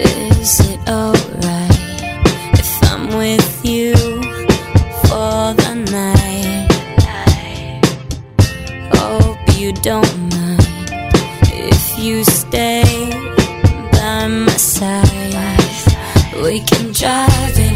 Is it alright if I'm with you for the night? Hope you don't mind if you stay by my side. We can drive it.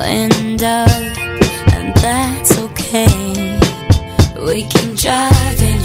end up, and that's okay. We can drive in.